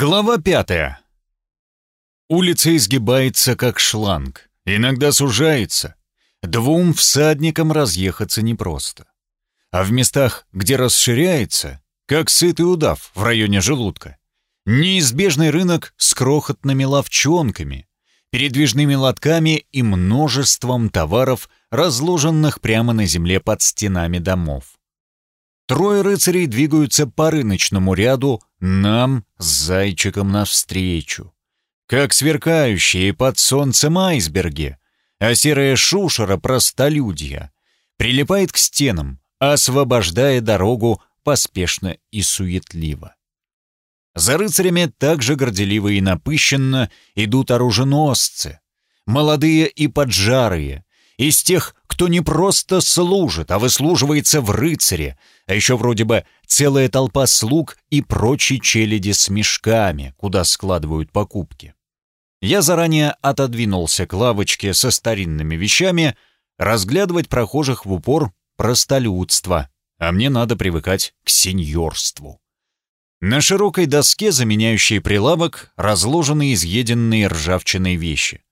Глава пятая. Улица изгибается, как шланг, иногда сужается. Двум всадникам разъехаться непросто. А в местах, где расширяется, как сытый удав в районе желудка, неизбежный рынок с крохотными ловчонками, передвижными лотками и множеством товаров, разложенных прямо на земле под стенами домов. Трое рыцарей двигаются по рыночному ряду нам с зайчиком навстречу. Как сверкающие под солнцем айсберги, а серая шушера простолюдья прилипает к стенам, освобождая дорогу поспешно и суетливо. За рыцарями также горделиво и напыщенно идут оруженосцы, молодые и поджарые, из тех, кто не просто служит, а выслуживается в рыцаре, а еще вроде бы целая толпа слуг и прочей челяди с мешками, куда складывают покупки. Я заранее отодвинулся к лавочке со старинными вещами, разглядывать прохожих в упор простолюдство, а мне надо привыкать к сеньорству. На широкой доске, заменяющей прилавок, разложены изъеденные ржавчиной вещи.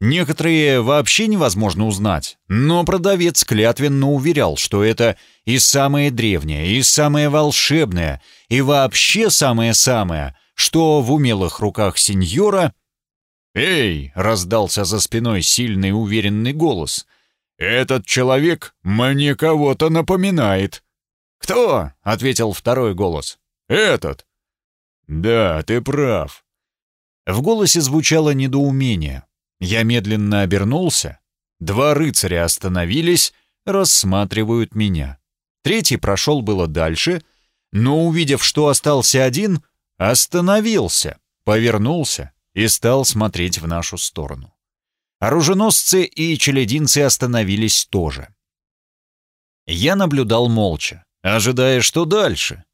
Некоторые вообще невозможно узнать, но продавец клятвенно уверял, что это и самое древнее, и самое волшебное, и вообще самое-самое, что в умелых руках сеньора... «Эй!» — раздался за спиной сильный уверенный голос. «Этот человек мне кого-то напоминает». «Кто?» — ответил второй голос. «Этот». «Да, ты прав». В голосе звучало недоумение. Я медленно обернулся. Два рыцаря остановились, рассматривают меня. Третий прошел было дальше, но, увидев, что остался один, остановился, повернулся и стал смотреть в нашу сторону. Оруженосцы и челядинцы остановились тоже. Я наблюдал молча, ожидая, что дальше.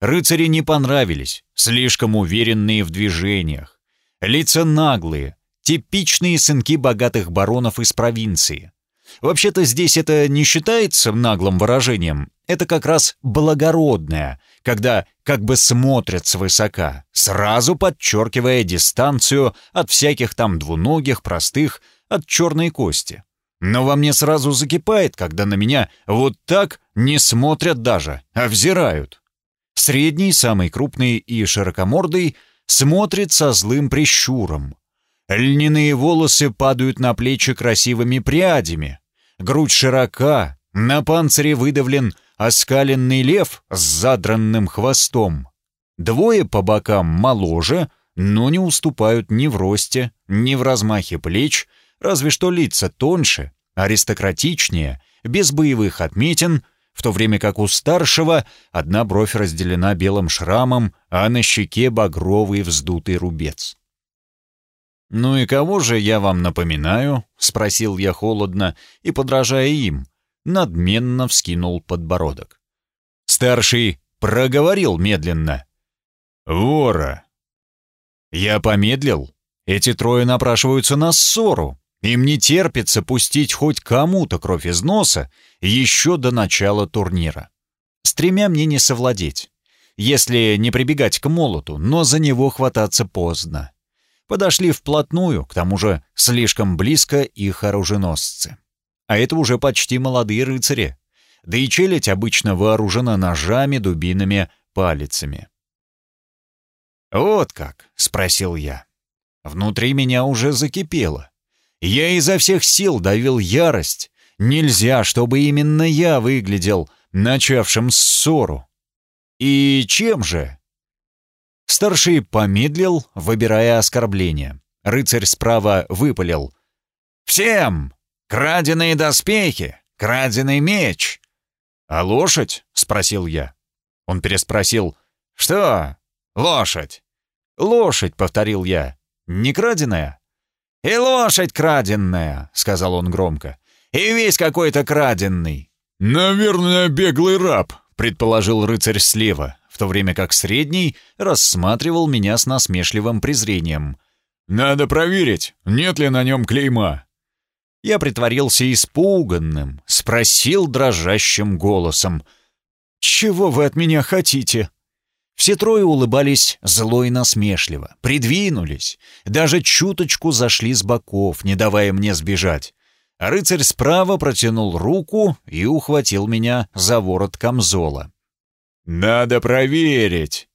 Рыцари не понравились, слишком уверенные в движениях. Лица наглые, Типичные сынки богатых баронов из провинции. Вообще-то здесь это не считается наглым выражением. Это как раз благородное, когда как бы смотрят свысока, сразу подчеркивая дистанцию от всяких там двуногих, простых, от черной кости. Но во мне сразу закипает, когда на меня вот так не смотрят даже, а взирают. Средний, самый крупный и широкомордый смотрит со злым прищуром, Льняные волосы падают на плечи красивыми прядями. Грудь широка, на панцире выдавлен оскаленный лев с задранным хвостом. Двое по бокам моложе, но не уступают ни в росте, ни в размахе плеч, разве что лица тоньше, аристократичнее, без боевых отметин, в то время как у старшего одна бровь разделена белым шрамом, а на щеке багровый вздутый рубец. «Ну и кого же я вам напоминаю?» — спросил я холодно и, подражая им, надменно вскинул подбородок. Старший проговорил медленно. «Вора!» Я помедлил. Эти трое напрашиваются на ссору. Им не терпится пустить хоть кому-то кровь из носа еще до начала турнира. С тремя мне не совладеть. Если не прибегать к молоту, но за него хвататься поздно подошли вплотную, к тому же слишком близко их оруженосцы. А это уже почти молодые рыцари. Да и челядь обычно вооружена ножами, дубинами, палицами. «Вот как?» — спросил я. Внутри меня уже закипело. Я изо всех сил давил ярость. Нельзя, чтобы именно я выглядел начавшим ссору. И чем же? Старший помедлил, выбирая оскорбление. Рыцарь справа выпалил. «Всем! Краденые доспехи! Краденый меч!» «А лошадь?» — спросил я. Он переспросил. «Что? Лошадь?» «Лошадь», — повторил я. «Не краденая?» «И лошадь краденная», — сказал он громко. «И весь какой-то краденный». «Наверное, беглый раб», — предположил рыцарь слева в то время как средний рассматривал меня с насмешливым презрением. «Надо проверить, нет ли на нем клейма». Я притворился испуганным, спросил дрожащим голосом. «Чего вы от меня хотите?» Все трое улыбались зло и насмешливо, придвинулись, даже чуточку зашли с боков, не давая мне сбежать. А рыцарь справа протянул руку и ухватил меня за ворот камзола. «Надо проверить!»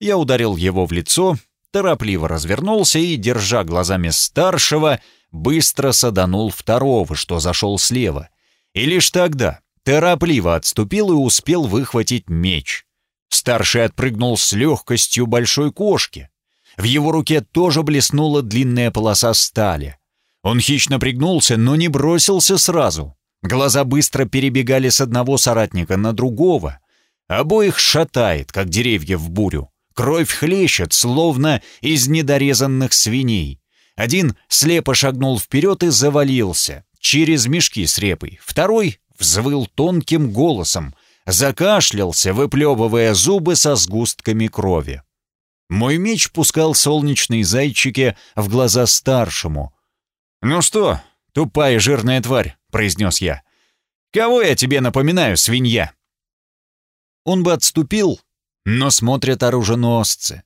Я ударил его в лицо, торопливо развернулся и, держа глазами старшего, быстро саданул второго, что зашел слева. И лишь тогда торопливо отступил и успел выхватить меч. Старший отпрыгнул с легкостью большой кошки. В его руке тоже блеснула длинная полоса стали. Он хищно пригнулся, но не бросился сразу. Глаза быстро перебегали с одного соратника на другого. Обоих шатает, как деревья в бурю. Кровь хлещет, словно из недорезанных свиней. Один слепо шагнул вперед и завалился, через мешки с репой. Второй взвыл тонким голосом, закашлялся, выплевывая зубы со сгустками крови. Мой меч пускал солнечные зайчики в глаза старшему. «Ну что, тупая жирная тварь», — произнес я. «Кого я тебе напоминаю, свинья?» Он бы отступил, но смотрят оруженосцы.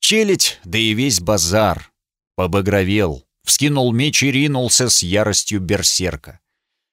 Челядь, да и весь базар. Побагровел, вскинул меч и ринулся с яростью берсерка.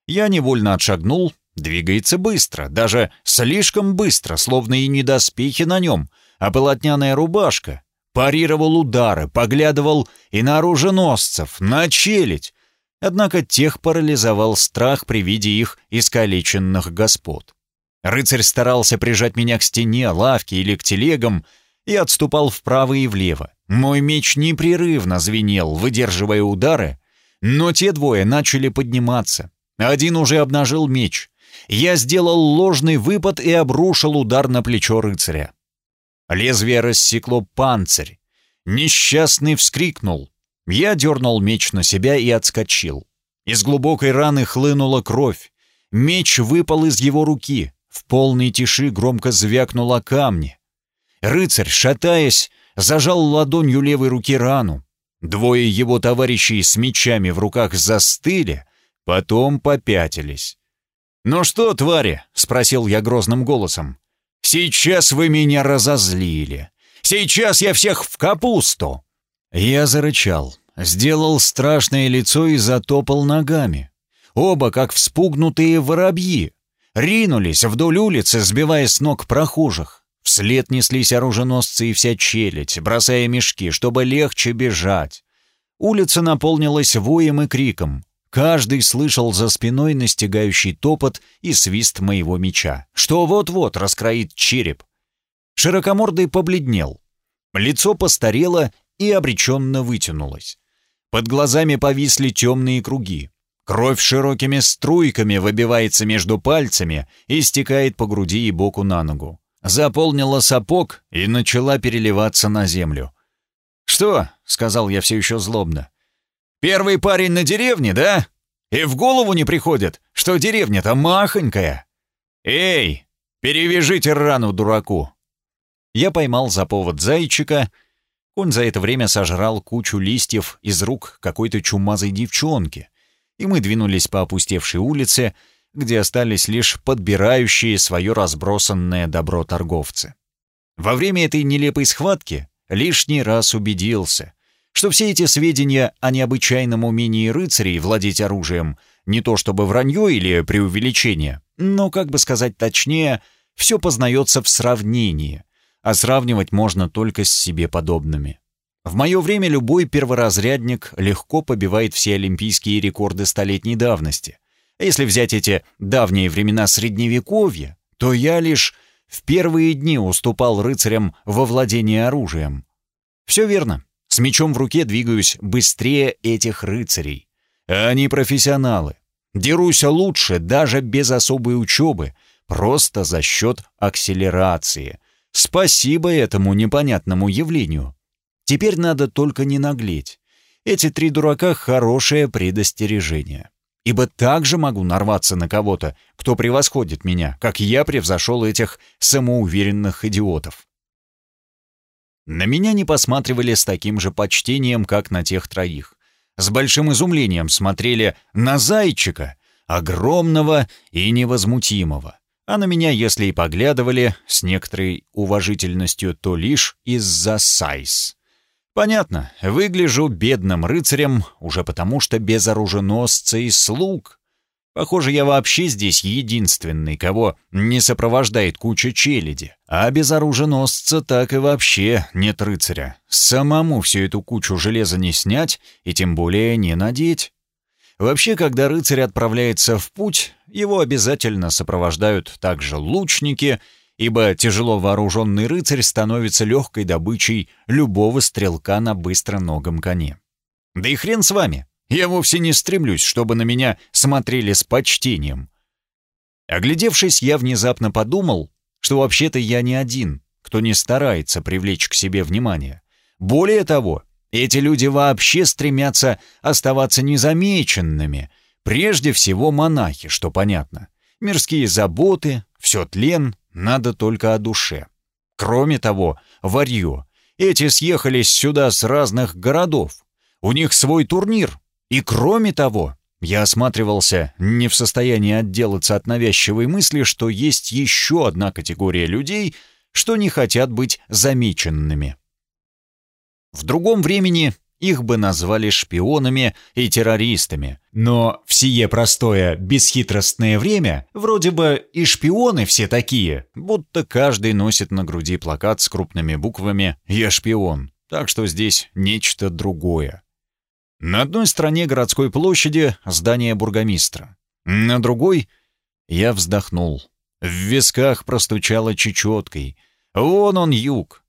Я невольно отшагнул, двигается быстро, даже слишком быстро, словно и не доспехи на нем, а полотняная рубашка. Парировал удары, поглядывал и на оруженосцев, на челядь. Однако тех парализовал страх при виде их искалеченных господ. Рыцарь старался прижать меня к стене, лавке или к телегам и отступал вправо и влево. Мой меч непрерывно звенел, выдерживая удары, но те двое начали подниматься. Один уже обнажил меч. Я сделал ложный выпад и обрушил удар на плечо рыцаря. Лезвие рассекло панцирь. Несчастный вскрикнул. Я дернул меч на себя и отскочил. Из глубокой раны хлынула кровь. Меч выпал из его руки. В полной тиши громко звякнуло камни. Рыцарь, шатаясь, зажал ладонью левой руки рану. Двое его товарищей с мечами в руках застыли, потом попятились. «Ну что, твари?» — спросил я грозным голосом. «Сейчас вы меня разозлили. Сейчас я всех в капусту!» Я зарычал, сделал страшное лицо и затопал ногами. Оба, как вспугнутые воробьи, ринулись вдоль улицы, сбивая с ног прохожих. Вслед неслись оруженосцы и вся челядь, бросая мешки, чтобы легче бежать. Улица наполнилась воем и криком. Каждый слышал за спиной настигающий топот и свист моего меча, что вот-вот раскроит череп. Широкомордый побледнел. Лицо постарело и обреченно вытянулось. Под глазами повисли темные круги. Кровь широкими струйками выбивается между пальцами и стекает по груди и боку на ногу. Заполнила сапог и начала переливаться на землю. «Что?» — сказал я все еще злобно. «Первый парень на деревне, да? И в голову не приходит, что деревня-то махонькая. Эй, перевяжите рану дураку!» Я поймал за повод зайчика. Он за это время сожрал кучу листьев из рук какой-то чумазой девчонки и мы двинулись по опустевшей улице, где остались лишь подбирающие свое разбросанное добро торговцы. Во время этой нелепой схватки лишний раз убедился, что все эти сведения о необычайном умении рыцарей владеть оружием не то чтобы вранье или преувеличение, но, как бы сказать точнее, все познается в сравнении, а сравнивать можно только с себе подобными. В мое время любой перворазрядник легко побивает все олимпийские рекорды столетней давности. Если взять эти давние времена Средневековья, то я лишь в первые дни уступал рыцарям во владении оружием. Все верно. С мечом в руке двигаюсь быстрее этих рыцарей. Они профессионалы. Дерусь лучше даже без особой учебы, просто за счет акселерации. Спасибо этому непонятному явлению. Теперь надо только не наглеть. Эти три дурака — хорошее предостережение. Ибо также могу нарваться на кого-то, кто превосходит меня, как я превзошел этих самоуверенных идиотов. На меня не посматривали с таким же почтением, как на тех троих. С большим изумлением смотрели на зайчика, огромного и невозмутимого. а на меня, если и поглядывали, с некоторой уважительностью, то лишь из-за сайз. Понятно, выгляжу бедным рыцарем уже потому, что без оруженосца и слуг. Похоже, я вообще здесь единственный, кого не сопровождает куча челяди. А без оруженосца так и вообще нет рыцаря. Самому всю эту кучу железа не снять и тем более не надеть. Вообще, когда рыцарь отправляется в путь, его обязательно сопровождают также лучники, ибо тяжело вооруженный рыцарь становится легкой добычей любого стрелка на быстроногом коне. Да и хрен с вами, я вовсе не стремлюсь, чтобы на меня смотрели с почтением. Оглядевшись, я внезапно подумал, что вообще-то я не один, кто не старается привлечь к себе внимание. Более того, эти люди вообще стремятся оставаться незамеченными. Прежде всего монахи, что понятно. Мирские заботы, все тлен, надо только о душе. Кроме того, варье. Эти съехались сюда с разных городов. У них свой турнир. И кроме того, я осматривался, не в состоянии отделаться от навязчивой мысли, что есть еще одна категория людей, что не хотят быть замеченными. В другом времени их бы назвали шпионами и террористами. Но в сие простое, бесхитростное время вроде бы и шпионы все такие, будто каждый носит на груди плакат с крупными буквами «Я шпион», так что здесь нечто другое. На одной стороне городской площади здание бургомистра, на другой я вздохнул. В висках простучало чечеткой. Вон он юг,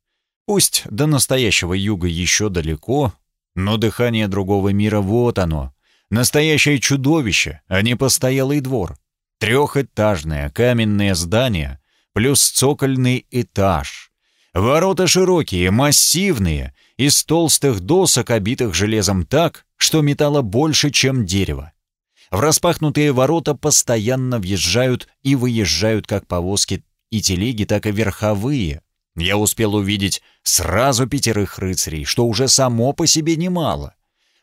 Пусть до настоящего юга еще далеко, но дыхание другого мира вот оно. Настоящее чудовище, а не постоялый двор. Трехэтажное каменное здание плюс цокольный этаж. Ворота широкие, массивные, из толстых досок, обитых железом так, что металла больше, чем дерево. В распахнутые ворота постоянно въезжают и выезжают как повозки и телеги, так и верховые, я успел увидеть сразу пятерых рыцарей, что уже само по себе немало.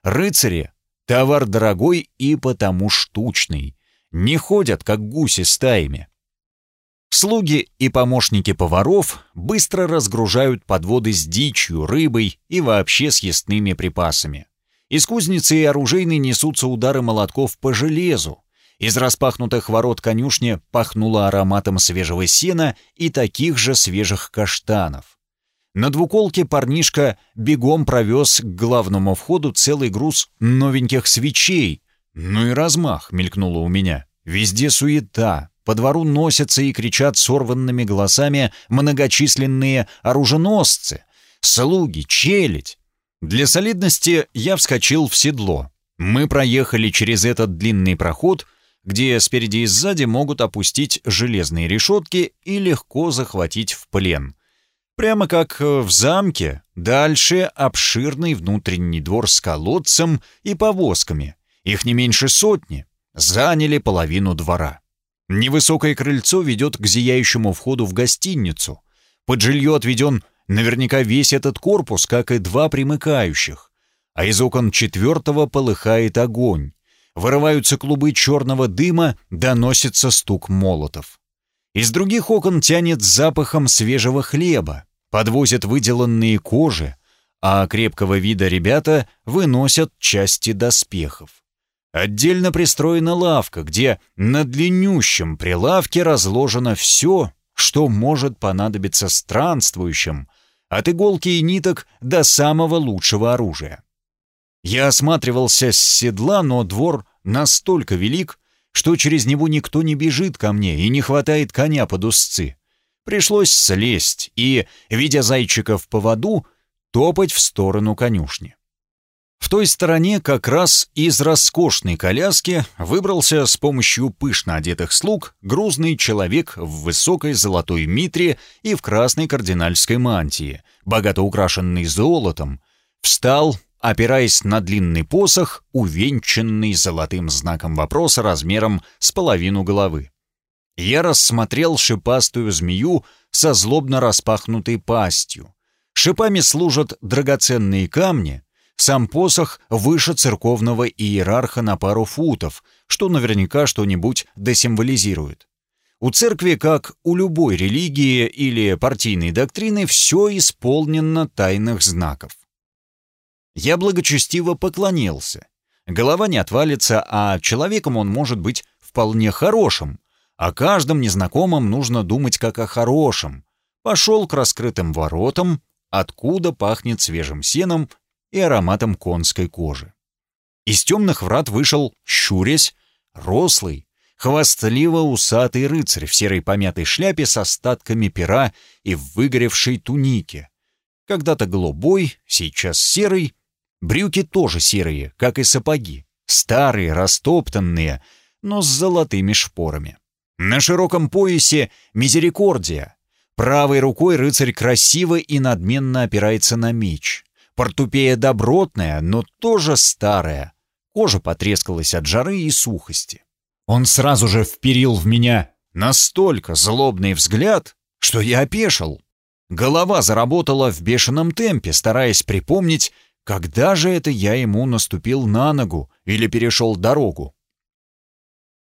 Рыцари — товар дорогой и потому штучный. Не ходят, как гуси стаями. Слуги и помощники поваров быстро разгружают подводы с дичью, рыбой и вообще с ясными припасами. Из кузницы и оружейной несутся удары молотков по железу, из распахнутых ворот конюшни пахнуло ароматом свежего сена и таких же свежих каштанов. На двуколке парнишка бегом провез к главному входу целый груз новеньких свечей. Ну и размах, мелькнуло у меня. Везде суета, по двору носятся и кричат сорванными голосами многочисленные оруженосцы, слуги, челядь. Для солидности я вскочил в седло. Мы проехали через этот длинный проход — где спереди и сзади могут опустить железные решетки и легко захватить в плен. Прямо как в замке, дальше обширный внутренний двор с колодцем и повозками. Их не меньше сотни. Заняли половину двора. Невысокое крыльцо ведет к зияющему входу в гостиницу. Под жилье отведен наверняка весь этот корпус, как и два примыкающих. А из окон четвертого полыхает огонь. Вырываются клубы черного дыма, доносится стук молотов. Из других окон тянет запахом свежего хлеба, подвозят выделанные кожи, а крепкого вида ребята выносят части доспехов. Отдельно пристроена лавка, где на длиннющем прилавке разложено все, что может понадобиться странствующим, от иголки и ниток до самого лучшего оружия. Я осматривался с седла, но двор настолько велик, что через него никто не бежит ко мне и не хватает коня под узцы. Пришлось слезть и, видя зайчика в поводу, топать в сторону конюшни. В той стороне как раз из роскошной коляски выбрался с помощью пышно одетых слуг грузный человек в высокой золотой митре и в красной кардинальской мантии, богато украшенный золотом, встал, опираясь на длинный посох, увенчанный золотым знаком вопроса размером с половину головы. Я рассмотрел шипастую змею со злобно распахнутой пастью. Шипами служат драгоценные камни, сам посох выше церковного иерарха на пару футов, что наверняка что-нибудь досимволизирует. У церкви, как у любой религии или партийной доктрины, все исполнено тайных знаков. Я благочестиво поклонился. Голова не отвалится, а человеком он может быть вполне хорошим. О каждом незнакомом нужно думать как о хорошем. Пошел к раскрытым воротам, откуда пахнет свежим сеном и ароматом конской кожи. Из темных врат вышел, щурясь, рослый, хвастливо-усатый рыцарь в серой помятой шляпе с остатками пера и в выгоревшей тунике. Когда-то голубой, сейчас серый, брюки тоже серые, как и сапоги, старые, растоптанные, но с золотыми шпорами. На широком поясе мизерикордия. Правой рукой рыцарь красиво и надменно опирается на меч. Портупея добротная, но тоже старая. Кожа потрескалась от жары и сухости. Он сразу же вперил в меня настолько злобный взгляд, что я опешил. Голова заработала в бешеном темпе, стараясь припомнить, когда же это я ему наступил на ногу или перешел дорогу.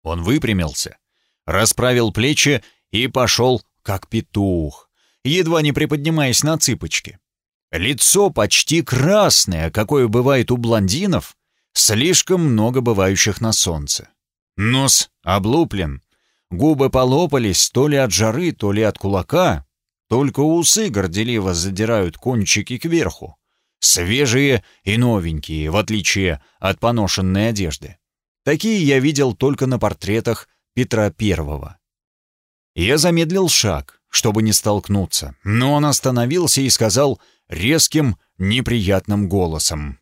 Он выпрямился, расправил плечи и пошел, как петух, едва не приподнимаясь на цыпочки. Лицо почти красное, какое бывает у блондинов, слишком много бывающих на солнце. Нос облуплен, губы полопались то ли от жары, то ли от кулака, только усы горделиво задирают кончики кверху, свежие и новенькие, в отличие от поношенной одежды. Такие я видел только на портретах Петра Первого. Я замедлил шаг, чтобы не столкнуться, но он остановился и сказал резким, неприятным голосом.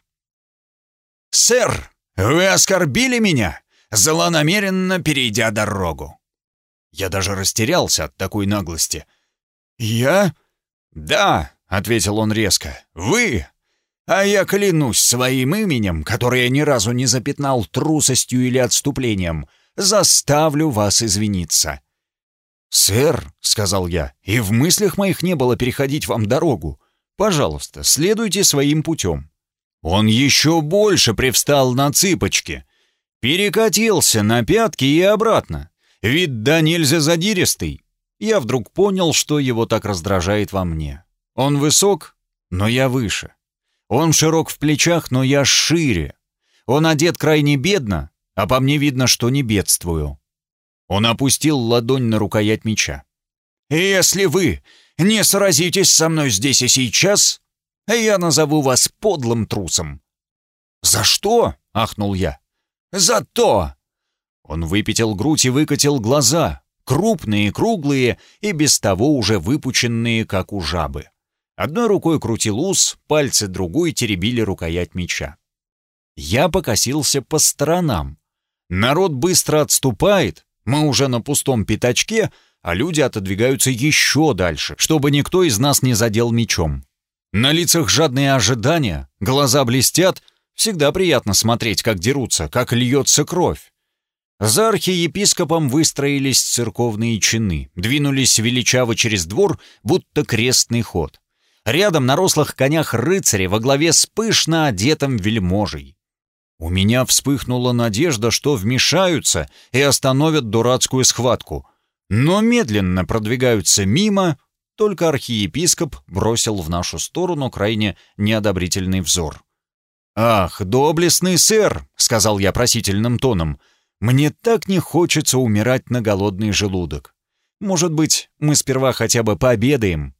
«Сэр, вы оскорбили меня, злонамеренно перейдя дорогу!» Я даже растерялся от такой наглости. «Я?» «Да», — ответил он резко, — «вы!» А я клянусь своим именем, которое ни разу не запятнал трусостью или отступлением, заставлю вас извиниться. «Сэр», — сказал я, — «и в мыслях моих не было переходить вам дорогу. Пожалуйста, следуйте своим путем». Он еще больше привстал на цыпочки, перекатился на пятки и обратно. Вид да нельзя задиристый. Я вдруг понял, что его так раздражает во мне. Он высок, но я выше. Он широк в плечах, но я шире. Он одет крайне бедно, а по мне видно, что не бедствую. Он опустил ладонь на рукоять меча. «Если вы не сразитесь со мной здесь и сейчас, я назову вас подлым трусом». «За что?» — ахнул я. «За то!» Он выпятил грудь и выкатил глаза, крупные, круглые и без того уже выпученные, как у жабы. Одной рукой крутил ус, пальцы другой теребили рукоять меча. Я покосился по сторонам. Народ быстро отступает, мы уже на пустом пятачке, а люди отодвигаются еще дальше, чтобы никто из нас не задел мечом. На лицах жадные ожидания, глаза блестят, всегда приятно смотреть, как дерутся, как льется кровь. За архиепископом выстроились церковные чины, двинулись величаво через двор, будто крестный ход. Рядом на рослых конях рыцари во главе с пышно одетым вельможей. У меня вспыхнула надежда, что вмешаются и остановят дурацкую схватку. Но медленно продвигаются мимо, только архиепископ бросил в нашу сторону крайне неодобрительный взор. «Ах, доблестный сэр!» — сказал я просительным тоном. «Мне так не хочется умирать на голодный желудок. Может быть, мы сперва хотя бы пообедаем?»